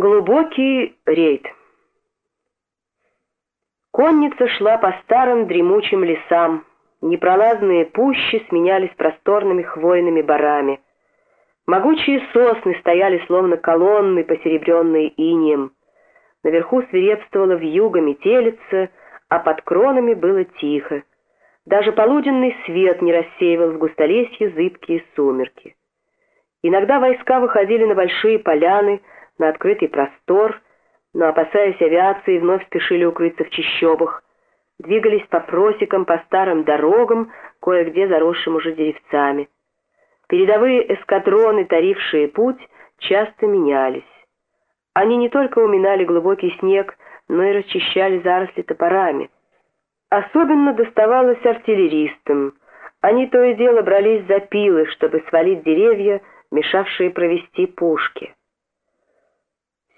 Глубокий рейд. Конница шла по старым дремучим лесам. Непролазные пущи сменялись просторными хвойными барами. Могучие сосны стояли словно колонны, посеребренные инием. Наверху свирепствовала вьюга метелица, а под кронами было тихо. Даже полуденный свет не рассеивал в густолесье зыбкие сумерки. Иногда войска выходили на большие поляны, на открытый простор, но, опасаясь авиации, вновь спешили укрыться в чащобах, двигались по просекам, по старым дорогам, кое-где заросшим уже деревцами. Передовые эскадроны, тарившие путь, часто менялись. Они не только уминали глубокий снег, но и расчищали заросли топорами. Особенно доставалось артиллеристам. Они то и дело брались за пилы, чтобы свалить деревья, мешавшие провести пушки.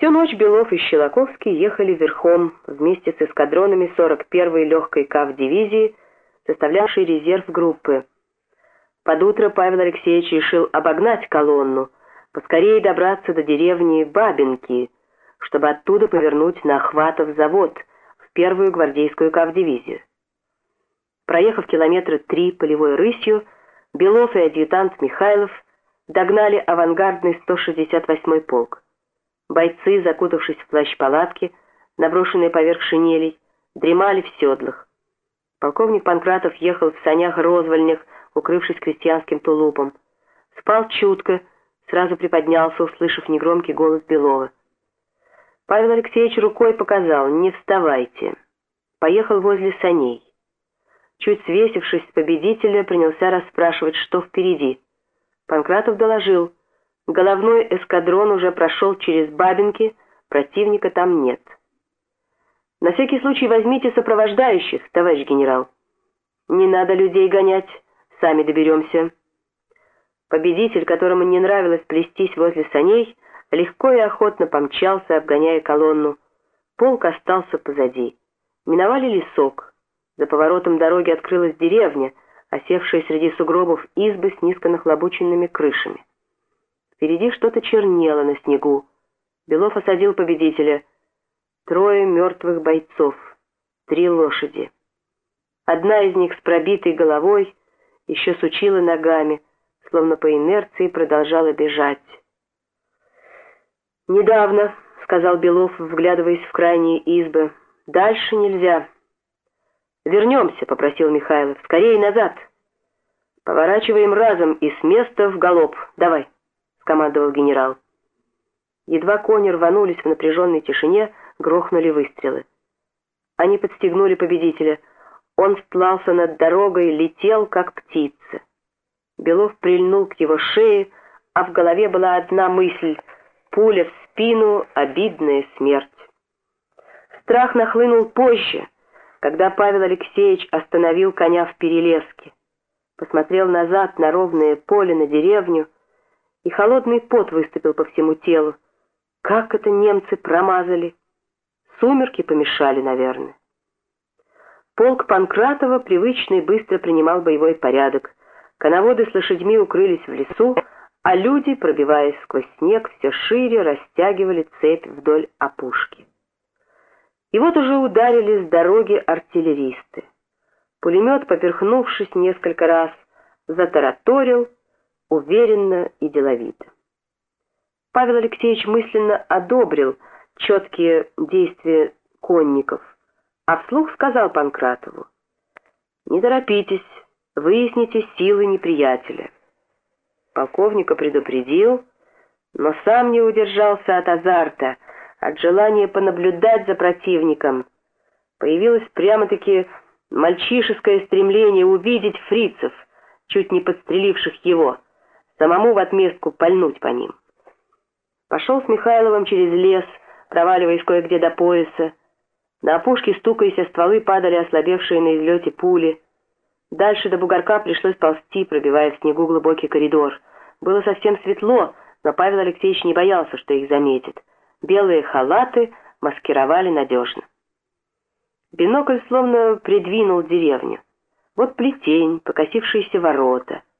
Всю ночь Белов и Щелоковский ехали верхом вместе с эскадронами 41-й легкой КАВ-дивизии, составлявшей резерв группы. Под утро Павел Алексеевич решил обогнать колонну, поскорее добраться до деревни Бабинки, чтобы оттуда повернуть на Охватов завод в первую гвардейскую КАВ-дивизию. Проехав километра три полевой рысью, Белов и адъютант Михайлов догнали авангардный 168-й полк. Бойцы, закутавшись в плащ-палатки, наброшенные поверх шинелей, дремали в седлах. Полковник Панкратов ехал в санях-розвольнях, укрывшись крестьянским тулупом. Спал чутко, сразу приподнялся, услышав негромкий голос Белова. Павел Алексеевич рукой показал «Не вставайте». Поехал возле саней. Чуть свесившись с победителя, принялся расспрашивать, что впереди. Панкратов доложил — Головной эскадрон уже прошел через Бабинки, противника там нет. На всякий случай возьмите сопровождающих, товарищ генерал. Не надо людей гонять, сами доберемся. Победитель, которому не нравилось плестись возле саней, легко и охотно помчался, обгоняя колонну. Полк остался позади. Миновали лесок. За поворотом дороги открылась деревня, осевшая среди сугробов избы с низко нахлобученными крышами. Впереди что-то чернело на снегу. Белов осадил победителя. Трое мертвых бойцов, три лошади. Одна из них с пробитой головой еще сучила ногами, словно по инерции продолжала бежать. «Недавно», — сказал Белов, вглядываясь в крайние избы, — «дальше нельзя». «Вернемся», — попросил Михайлов, — «скорее назад». «Поворачиваем разом и с места в галоп. Давай». — скомандовал генерал. Едва кони рванулись в напряженной тишине, грохнули выстрелы. Они подстегнули победителя. Он стлался над дорогой, летел, как птица. Белов прильнул к его шее, а в голове была одна мысль — пуля в спину, обидная смерть. Страх нахлынул позже, когда Павел Алексеевич остановил коня в перелеске. Посмотрел назад на ровное поле, на деревню — и холодный пот выступил по всему телу. Как это немцы промазали? Сумерки помешали, наверное. Полк Панкратова привычно и быстро принимал боевой порядок. Коноводы с лошадьми укрылись в лесу, а люди, пробиваясь сквозь снег, все шире растягивали цепь вдоль опушки. И вот уже ударили с дороги артиллеристы. Пулемет, поперхнувшись несколько раз, затараторил, уверенно и деловито. Павел Алексеевич мысленно одобрил четкие действия конников, а вслух сказал Панкратову, «Не торопитесь, выясните силы неприятеля». Полковника предупредил, но сам не удержался от азарта, от желания понаблюдать за противником. Появилось прямо-таки мальчишеское стремление увидеть фрицев, чуть не подстреливших его — самому в отместку пальнуть по ним. Пошел с Михайловым через лес, проваливаясь кое-где до пояса. На опушке, стукаясь о стволы, падали ослабевшие на излете пули. Дальше до бугорка пришлось ползти, пробивая в снегу глубокий коридор. Было совсем светло, но Павел Алексеевич не боялся, что их заметит. Белые халаты маскировали надежно. Бинокль словно придвинул деревню. Вот плетень, покосившиеся ворота —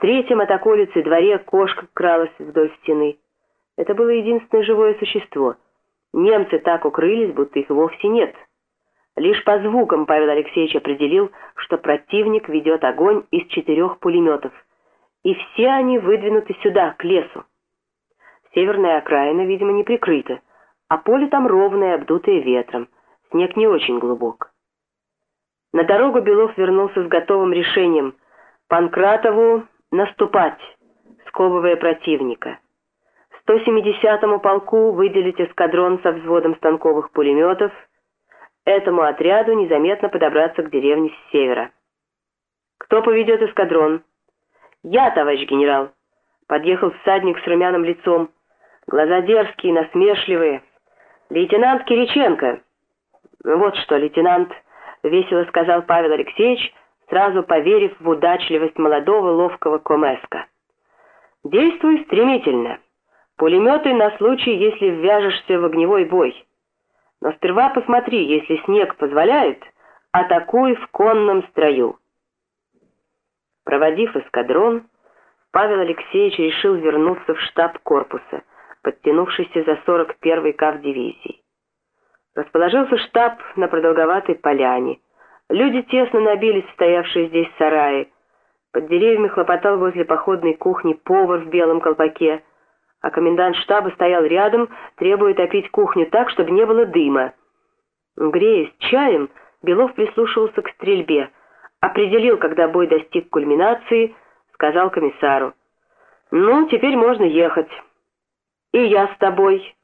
третьем от околицы дворе кошка кралась вдоль стены. Это было единственное живое существо. Немцы так укрылись, будто их вовсе нет. Лишь по звукам Павел Алексеевич определил, что противник ведет огонь из четырех пулеметов, и все они выдвинуты сюда, к лесу. Северная окраина, видимо, не прикрыта, а поле там ровное, обдутое ветром, снег не очень глубок. На дорогу Белов вернулся с готовым решением Панкратову наступать, сковывая противника. 170-му полку выделить эскадрон со взводом станковых пулеметов, этому отряду незаметно подобраться к деревне с севера. «Кто поведет эскадрон?» «Я, товарищ генерал!» Подъехал всадник с румяным лицом. Глаза дерзкие, насмешливые. «Лейтенант Кириченко!» «Вот что, лейтенант!» — весело сказал Павел Алексеевич, сразу поверив в удачливость молодого ловкого комеска. «Действуй стремительно. Пулеметы на случай, если ввяжешься в огневой бой. Но сперва посмотри, если снег позволяет, атакуй в конном строю». Проводив эскадрон, Павел Алексеевич решил вернуться в штаб корпуса, подтянувшийся за 41-й кавдивизии. Расположился штаб на продолговатой поляне. Люди тесно набились в стоявшие здесь сараи. Под деревьями хлопотал возле походной кухни повар в белом колпаке, а комендант штаба стоял рядом, требуя топить кухню так, чтобы не было дыма. Греясь чаем, Белов прислушивался к стрельбе, определил, когда бой достиг кульминации, сказал комиссару. «Ну, теперь можно ехать. И я с тобой».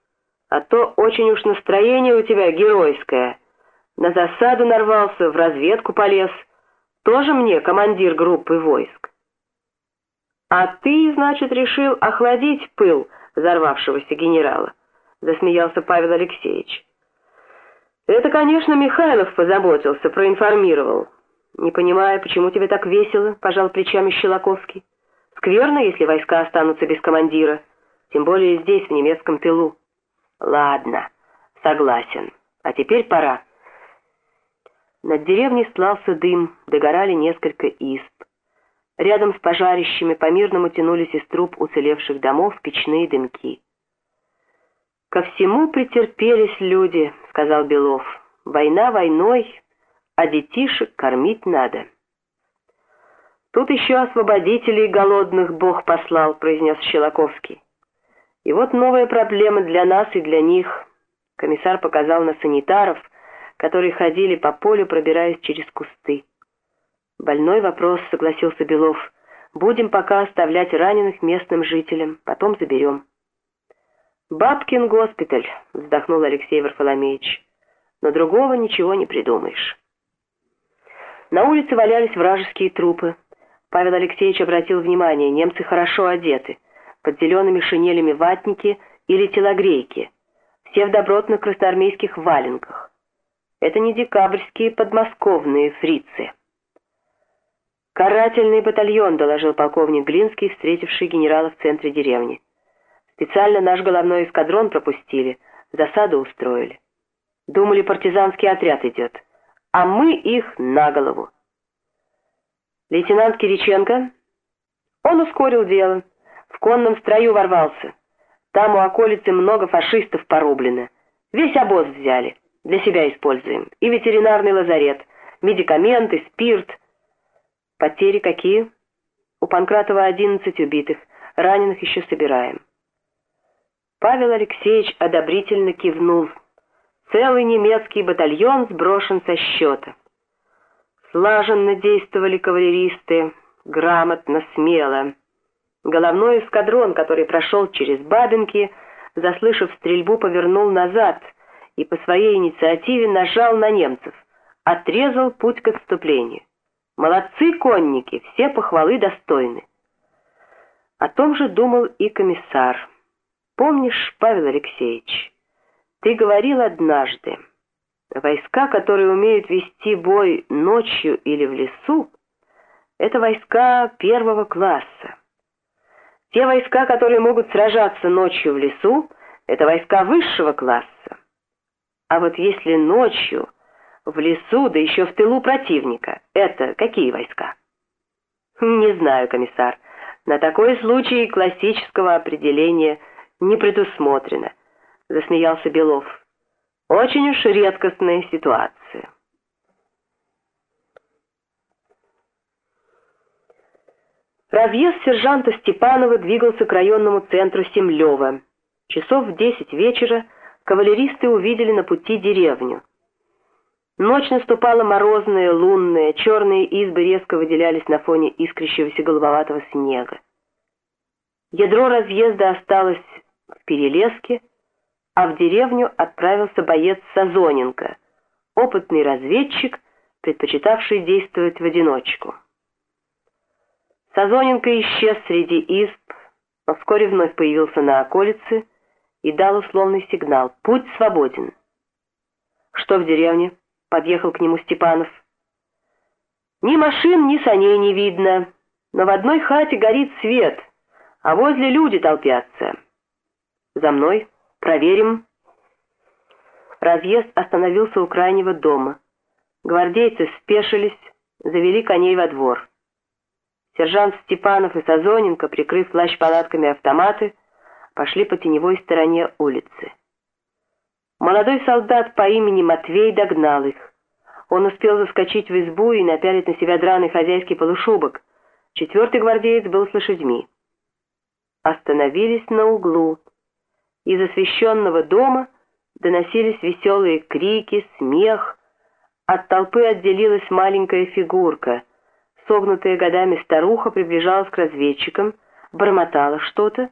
А то очень уж настроение у тебя геройское. На засаду нарвался, в разведку полез. Тоже мне командир группы войск. А ты, значит, решил охладить пыл взорвавшегося генерала, засмеялся Павел Алексеевич. Это, конечно, Михайлов позаботился, проинформировал. Не понимая, почему тебе так весело, пожал плечами Щелоковский. Скверно, если войска останутся без командира, тем более здесь, в немецком тылу. Ладно, согласен. А теперь пора. Над деревней слался дым, догорали несколько исп. Рядом с пожарищами по-мирному тянулись из труб уцелевших домов печные дымки. «Ко всему претерпелись люди», — сказал Белов. «Война войной, а детишек кормить надо». «Тут еще освободителей голодных Бог послал», — произнес Щелоковский. И вот новая проблема для нас и для них. Комиссар показал на санитаров, которые ходили по полю, пробираясь через кусты. Больной вопрос, согласился Белов. Будем пока оставлять раненых местным жителям, потом заберем. «Бабкин госпиталь», — вздохнул Алексей Варфоломеевич. «Но другого ничего не придумаешь». На улице валялись вражеские трупы. Павел Алексеевич обратил внимание, немцы хорошо одеты — под зелеными шинелями ватники или телогрейки, все в добротных красноармейских валенках. Это не декабрьские подмосковные фрицы. «Карательный батальон», — доложил полковник Глинский, встретивший генерала в центре деревни. «Специально наш головной эскадрон пропустили, засаду устроили. Думали, партизанский отряд идет, а мы их на голову». Лейтенант Кириченко? Он ускорил дело. В конном строю ворвался. Там у околицы много фашистов порублено. Весь обоз взяли. Для себя используем. И ветеринарный лазарет. Медикаменты, спирт. Потери какие? У Панкратова 11 убитых. Раненых еще собираем. Павел Алексеевич одобрительно кивнул. Целый немецкий батальон сброшен со счета. Слаженно действовали кавалеристы, грамотно, смело. Головной эскадрон, который прошел через Бабинки, заслышав стрельбу, повернул назад и по своей инициативе нажал на немцев, отрезал путь к отступлению. Молодцы конники, все похвалы достойны. О том же думал и комиссар. Помнишь, Павел Алексеевич, ты говорил однажды, войска, которые умеют вести бой ночью или в лесу, это войска первого класса. Те войска, которые могут сражаться ночью в лесу, это войска высшего класса. А вот если ночью в лесу, да еще в тылу противника, это какие войска? Не знаю, комиссар. На такой случай классического определения не предусмотрено, засмеялся Белов. Очень уж редкостная ситуация. Разъезд сержанта Степанова двигался к районному центру Семлёва. Часов в десять вечера кавалеристы увидели на пути деревню. Ночь наступала морозная, лунная, черные избы резко выделялись на фоне искрящегося голубоватого снега. Ядро разъезда осталось в Перелеске, а в деревню отправился боец Сазоненко, опытный разведчик, предпочитавший действовать в одиночку. Сазоненко исчез среди изб, но вскоре вновь появился на околице и дал условный сигнал «Путь свободен». «Что в деревне?» — подъехал к нему Степанов. «Ни машин, ни саней не видно, но в одной хате горит свет, а возле люди толпятся. За мной». Проверим. Разъезд остановился у крайнего дома. Гвардейцы спешились, завели коней во двор. Сержант Степанов и Сазоненко, прикрыв плащ палатками автоматы, пошли по теневой стороне улицы. Молодой солдат по имени Матвей догнал их. Он успел заскочить в избу и напялить на себя драный хозяйский полушубок. Четвертый гвардеец был с лошадьми. Остановились на углу. Из освещенного дома доносились веселые крики, смех. От толпы отделилась маленькая фигурка. Согнутая годами старуха приближалась к разведчикам, бормотала что-то.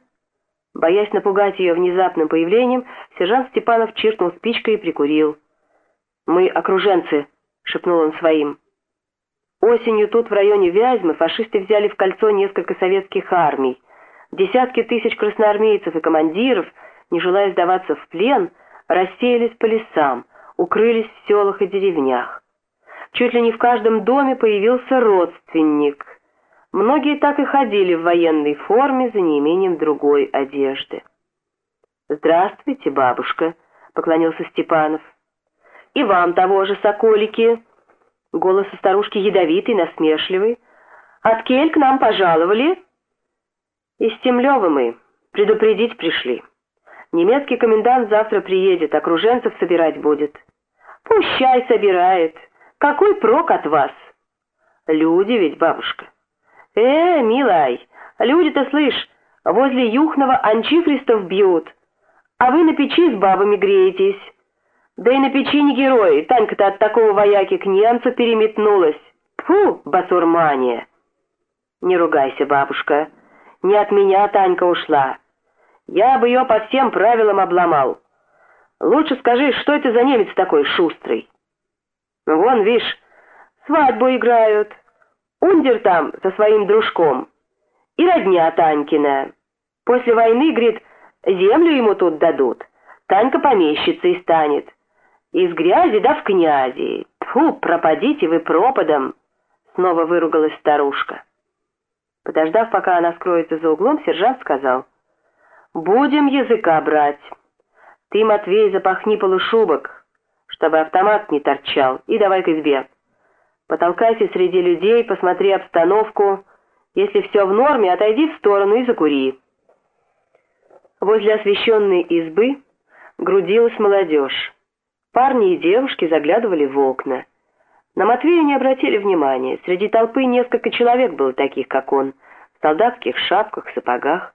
Боясь напугать ее внезапным появлением, сержант Степанов чиркнул спичкой и прикурил. «Мы окруженцы», — шепнул он своим. Осенью тут, в районе Вязьмы, фашисты взяли в кольцо несколько советских армий. Десятки тысяч красноармейцев и командиров — не желая сдаваться в плен, рассеялись по лесам, укрылись в селах и деревнях. Чуть ли не в каждом доме появился родственник. Многие так и ходили в военной форме за неимением другой одежды. «Здравствуйте, бабушка», — поклонился Степанов. «И вам того же, соколики!» Голос у старушки ядовитый, насмешливый. «От кель к нам пожаловали?» «Из Темлёва мы. Предупредить пришли». Немецкий комендант завтра приедет, окруженцев собирать будет. Пущай собирает. Какой прок от вас? Люди ведь, бабушка. Э, милай, люди-то, слышь, возле Юхного анчихристов бьют, а вы на печи с бабами греетесь. Да и на печи не герои, Танька-то от такого вояки к немцу переметнулась. Фу, басурмания. Не ругайся, бабушка, не от меня Танька ушла. Я бы ее по всем правилам обломал. Лучше скажи, что это за немец такой шустрый? Вон, видишь, свадьбу играют. Ундер там со своим дружком. И родня Танькина. После войны, говорит, землю ему тут дадут. Танька помещицей станет. Из грязи да в князи. Тьфу, пропадите вы пропадом. Снова выругалась старушка. Подождав, пока она скроется за углом, сержант сказал — «Будем языка брать. Ты, Матвей, запахни полушубок, чтобы автомат не торчал, и давай к избе. Потолкайся среди людей, посмотри обстановку. Если все в норме, отойди в сторону и закури». Возле освещенной избы грудилась молодежь. Парни и девушки заглядывали в окна. На Матвея не обратили внимания. Среди толпы несколько человек было таких, как он, в солдатских шапках, сапогах.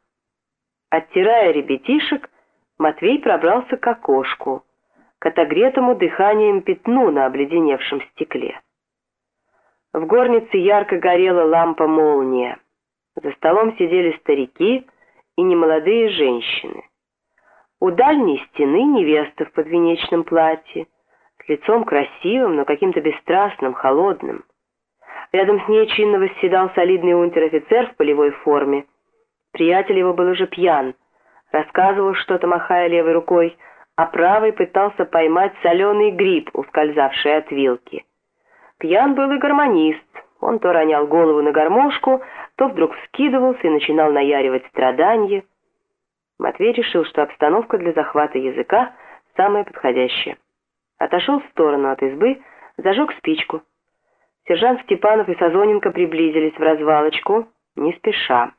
Оттирая ребятишек, Матвей пробрался к окошку, к отогретому дыханием пятну на обледеневшем стекле. В горнице ярко горела лампа-молния. За столом сидели старики и немолодые женщины. У дальней стены невеста в подвенечном платье, с лицом красивым, но каким-то бесстрастным, холодным. Рядом с ней чинно восседал солидный унтер-офицер в полевой форме, Приятель его был уже пьян, рассказывал что-то, махая левой рукой, а правой пытался поймать соленый гриб, ускользавший от вилки. Пьян был и гармонист. Он то ронял голову на гармошку, то вдруг вскидывался и начинал наяривать страдания. Матвей решил, что обстановка для захвата языка самая подходящая. Отошел в сторону от избы, зажег спичку. Сержант Степанов и Сазоненко приблизились в развалочку, не спеша.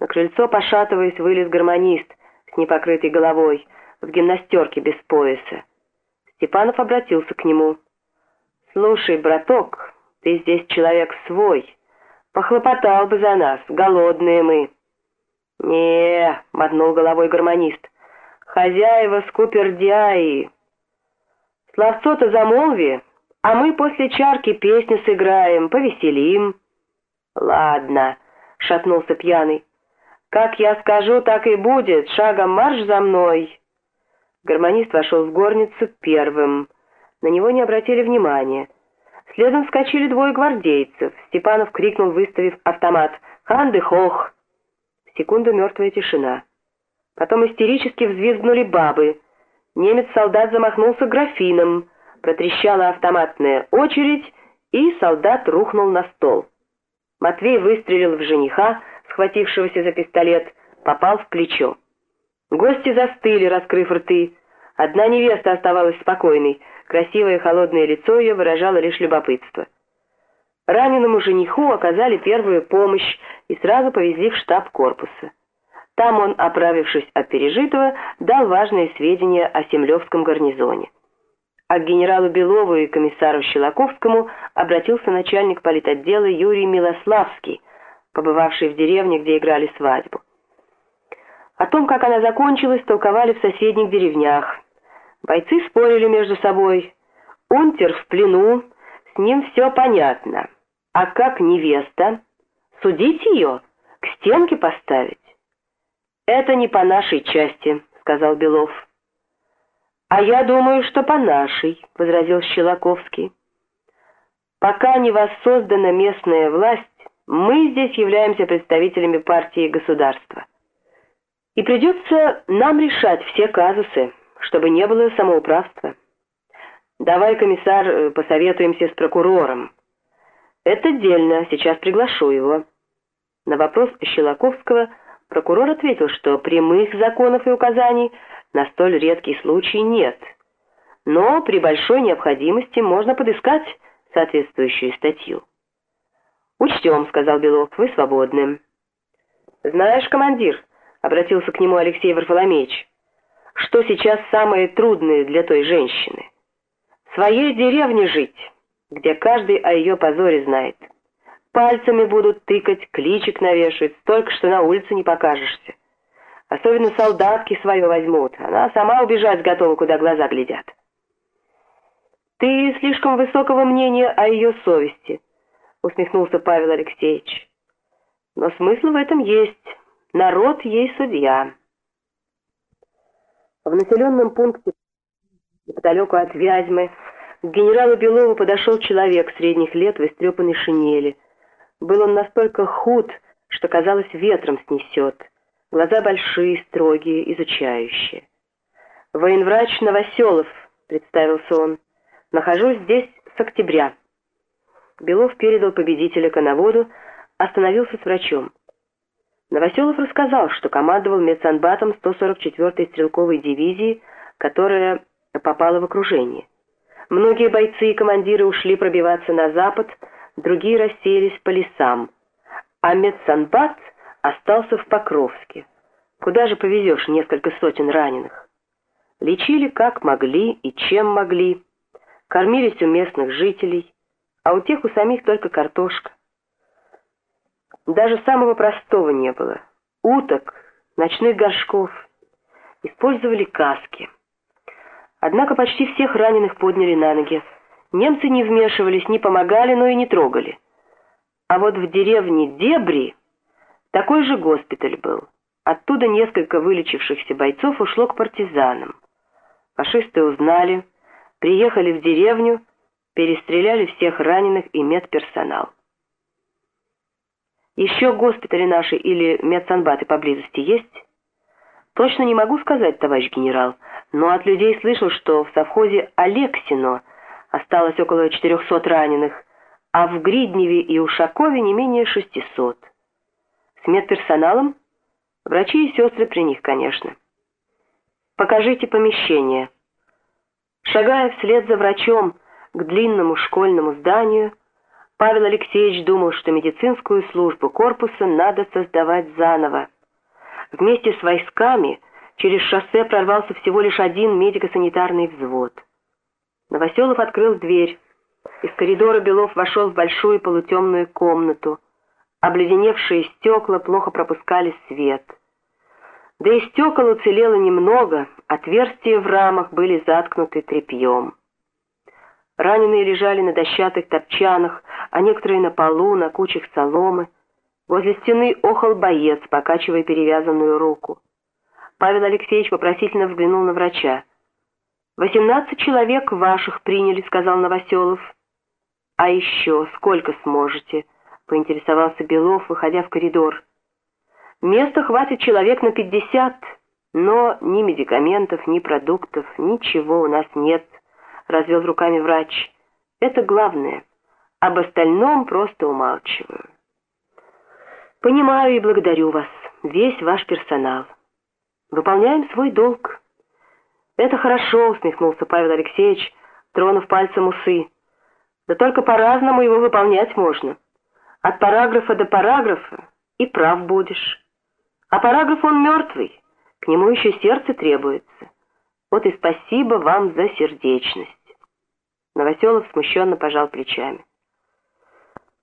На крыльцо, пошатываясь, вылез гармонист, с непокрытой головой, в гимнастерке без пояса. Степанов обратился к нему. «Слушай, браток, ты здесь человек свой. Похлопотал бы за нас, голодные мы». «Не-е-е», мотнул головой гармонист, — «хозяева скупердяи». «Словцо-то замолви, а мы после чарки песню сыграем, повеселим». «Ладно», — шатнулся пьяный, — «как я скажу, так и будет, шагом марш за мной». Гармонист вошел в горницу первым. На него не обратили внимания. Следом вскочили двое гвардейцев. Степанов крикнул, выставив автомат. «Ханды хох!» Секунду мертвая тишина. Потом истерически взвизгнули бабы. Немец-солдат замахнулся графином. Протрещала автоматная очередь, и солдат рухнул на стол. Матвей выстрелил в жениха, схватившегося за пистолет, попал в плечо. Гости застыли, раскрыв рты. Одна невеста оставалась спокойной, красивое холодное лицо ее выражало лишь любопытство. Раненому жениху оказали первую помощь и сразу повезли в штаб корпуса. Там он, оправившись от пережитого, дал важные сведения о Семлевском гарнизоне. А к генералу Белову и комиссару Щелоковскому обратился начальник политотдела Юрий Милославский, побывавший в деревне, где играли свадьбу. О том, как она закончилась, толковали в соседних деревнях. Бойцы спорили между собой. Унтер в плену, с ним все понятно. А как невеста? Судить ее? К стенке поставить? Это не по нашей части, сказал Белов. А я думаю, что по нашей, возразил Щелоковский. Пока не воссоздана местная власть, мы здесь являемся представителями партии и государства. И придется нам решать все казусы, чтобы не было самоуправства. Давай, комиссар, э, посоветуемся с прокурором. Это дельно, сейчас приглашу его. На вопрос Щелоковского прокурор ответил, что прямых законов и указаний на столь редкий случай нет. Но при большой необходимости можно подыскать соответствующую статью. «Учтем», — сказал Белов, — «вы свободны». «Знаешь, командир», обратился к нему Алексей Варфоломеевич. Что сейчас самое трудное для той женщины? В своей деревне жить, где каждый о ее позоре знает. Пальцами будут тыкать, кличек навешивать, столько, что на улице не покажешься. Особенно солдатки свое возьмут, она сама убежать готова, куда глаза глядят. «Ты слишком высокого мнения о ее совести», — усмехнулся Павел Алексеевич. «Но смысл в этом есть». Народ ей судья. В населенном пункте неподалеку от Вязьмы к генералу Белову подошел человек средних лет в истрепанной шинели. Был он настолько худ, что, казалось, ветром снесет. Глаза большие, строгие, изучающие. «Военврач Новоселов», — представился он. «Нахожусь здесь с октября». Белов передал победителя коноводу, остановился с врачом. Новоселов рассказал, что командовал медсанбатом 144-й стрелковой дивизии, которая попала в окружение. Многие бойцы и командиры ушли пробиваться на запад, другие рассеялись по лесам, а медсанбат остался в Покровске. Куда же повезешь несколько сотен раненых? Лечили как могли и чем могли, кормились у местных жителей, а у тех у самих только картошка. Даже самого простого не было. Уток, ночных горшков. Использовали каски. Однако почти всех раненых подняли на ноги. Немцы не вмешивались, не помогали, но и не трогали. А вот в деревне Дебри такой же госпиталь был. Оттуда несколько вылечившихся бойцов ушло к партизанам. Фашисты узнали, приехали в деревню, перестреляли всех раненых и медперсонал. Еще госпитали наши или медсанбаты поблизости есть? Точно не могу сказать, товарищ генерал, но от людей слышал, что в совхозе Алексино осталось около 400 раненых, а в Гридневе и Ушакове не менее 600. С медперсоналом? Врачи и сестры при них, конечно. Покажите помещение. Шагая вслед за врачом к длинному школьному зданию, Павел Алексеевич думал, что медицинскую службу корпуса надо создавать заново. Вместе с войсками Через шоссе прорвался всего лишь один медико-санитарный взвод. Новоселов открыл дверь. Из коридора Белов вошел в большую полутемную комнату. Обледеневшие стекла плохо пропускали свет. Да и стекол уцелело немного, отверстия в рамах были заткнуты тряпьем. Раненые лежали на дощатых топчанах, а некоторые на полу, на кучах соломы. Возле стены охал боец, покачивая перевязанную руку. Павел Алексеевич вопросительно взглянул на врача. «Восемнадцать человек ваших приняли», — сказал Новоселов. «А еще сколько сможете?» — поинтересовался Белов, выходя в коридор. «Места хватит человек на пятьдесят, но ни медикаментов, ни продуктов, ничего у нас нет», — развел руками врач. «Это главное. Об остальном просто умалчиваю». «Понимаю и благодарю вас, весь ваш персонал». Выполняем свой долг. Это хорошо, усмехнулся Павел Алексеевич, тронув пальцем усы. Да только по-разному его выполнять можно. От параграфа до параграфа и прав будешь. А параграф он мертвый, к нему еще сердце требуется. Вот и спасибо вам за сердечность. Новоселов смущенно пожал плечами.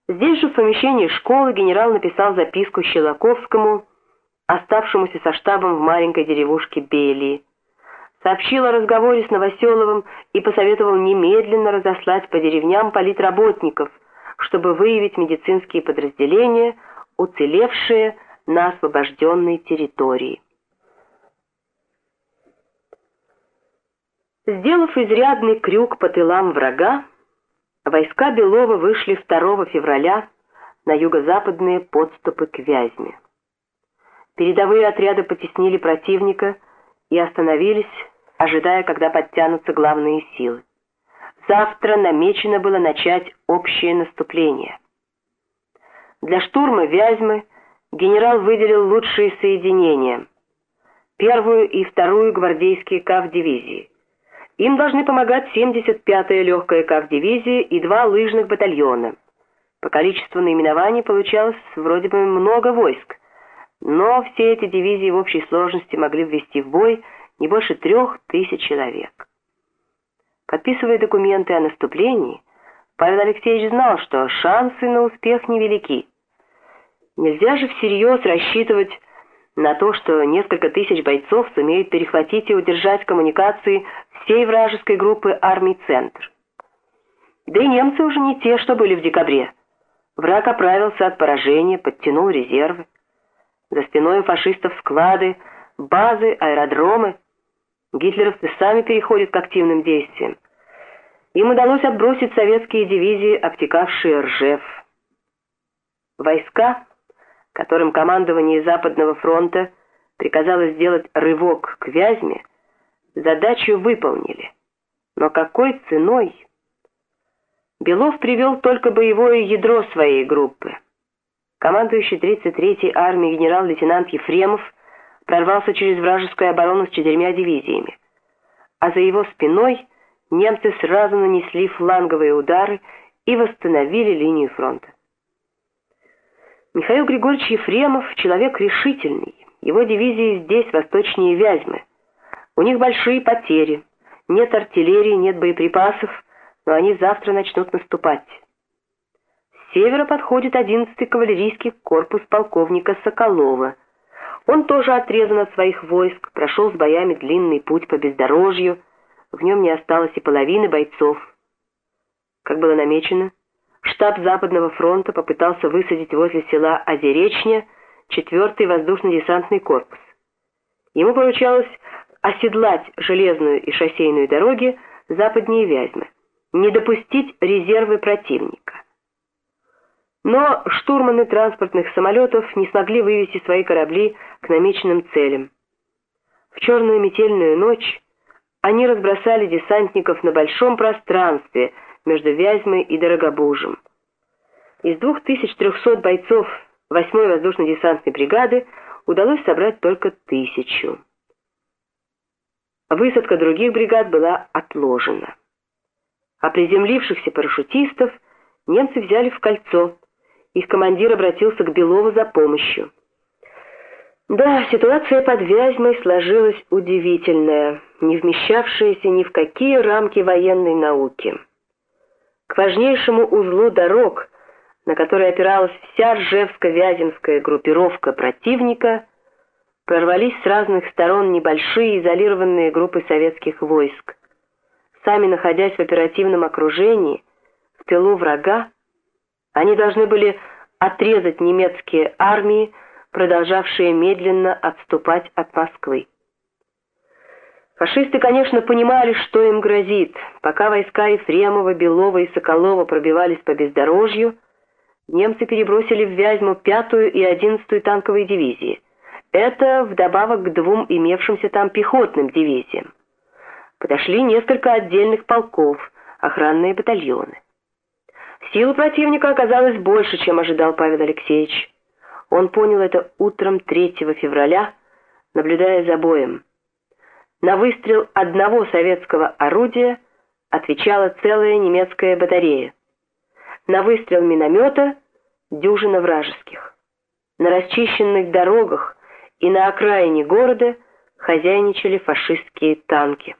Здесь же в помещении школы генерал написал записку Щелоковскому оставшемуся со штабом в маленькой деревушке Бели. Сообщил о разговоре с Новоселовым и посоветовал немедленно разослать по деревням политработников, чтобы выявить медицинские подразделения, уцелевшие на освобожденной территории. Сделав изрядный крюк по тылам врага, войска Белова вышли 2 февраля на юго-западные подступы к Вязьме. Передовые отряды потеснили противника и остановились, ожидая, когда подтянутся главные силы. Завтра намечено было начать общее наступление. Для штурма Вязьмы генерал выделил лучшие соединения. Первую и вторую гвардейские КАВ-дивизии. Им должны помогать 75-я легкая КАВ-дивизия и два лыжных батальона. По количеству наименований получалось вроде бы много войск, но все эти дивизии в общей сложности могли ввести в бой не больше трех тысяч человек. Подписывая документы о наступлении, Павел Алексеевич знал, что шансы на успех невелики. Нельзя же всерьез рассчитывать на то, что несколько тысяч бойцов сумеют перехватить и удержать коммуникации всей вражеской группы армий «Центр». Да и немцы уже не те, что были в декабре. Враг оправился от поражения, подтянул резервы. За спиной у фашистов склады, базы, аэродромы. Гитлеровцы сами переходят к активным действиям. Им удалось отбросить советские дивизии, обтекавшие Ржев. Войска, которым командование Западного фронта приказало сделать рывок к Вязьме, задачу выполнили. Но какой ценой? Белов привел только боевое ядро своей группы. Командующий 33-й армией генерал-лейтенант Ефремов прорвался через вражескую оборону с четырьмя дивизиями. А за его спиной немцы сразу нанесли фланговые удары и восстановили линию фронта. Михаил Григорьевич Ефремов – человек решительный. Его дивизии здесь, восточнее Вязьмы. У них большие потери. Нет артиллерии, нет боеприпасов, но они завтра начнут наступать севера подходит 11-й кавалерийский корпус полковника Соколова. Он тоже отрезан от своих войск, прошел с боями длинный путь по бездорожью, в нем не осталось и половины бойцов. Как было намечено, штаб Западного фронта попытался высадить возле села Озеречня 4-й воздушно-десантный корпус. Ему поручалось оседлать железную и шоссейную дороги западнее Вязьмы, не допустить резервы противника. Но штурманы транспортных самолетов не смогли вывести свои корабли к намеченным целям. В черную метельную ночь они разбросали десантников на большом пространстве между Вязьмой и Дорогобужем. Из 2300 бойцов 8-й воздушно-десантной бригады удалось собрать только тысячу. Высадка других бригад была отложена. А приземлившихся парашютистов немцы взяли в кольцо – их командир обратился к Белову за помощью. Да, ситуация под Вязьмой сложилась удивительная, не вмещавшаяся ни в какие рамки военной науки. К важнейшему узлу дорог, на который опиралась вся Ржевско-Вяземская группировка противника, прорвались с разных сторон небольшие изолированные группы советских войск. Сами находясь в оперативном окружении, в тылу врага, они должны были отрезать немецкие армии, продолжавшие медленно отступать от Москвы. Фашисты, конечно, понимали, что им грозит. Пока войска Ефремова, Белова и Соколова пробивались по бездорожью, немцы перебросили в Вязьму пятую и одиннадцатую танковые дивизии. Это вдобавок к двум имевшимся там пехотным дивизиям. Подошли несколько отдельных полков, охранные батальоны. Сил противника оказалось больше, чем ожидал Павел Алексеевич. Он понял это утром 3 февраля, наблюдая за боем. На выстрел одного советского орудия отвечала целая немецкая батарея. На выстрел миномета дюжина вражеских. На расчищенных дорогах и на окраине города хозяйничали фашистские танки.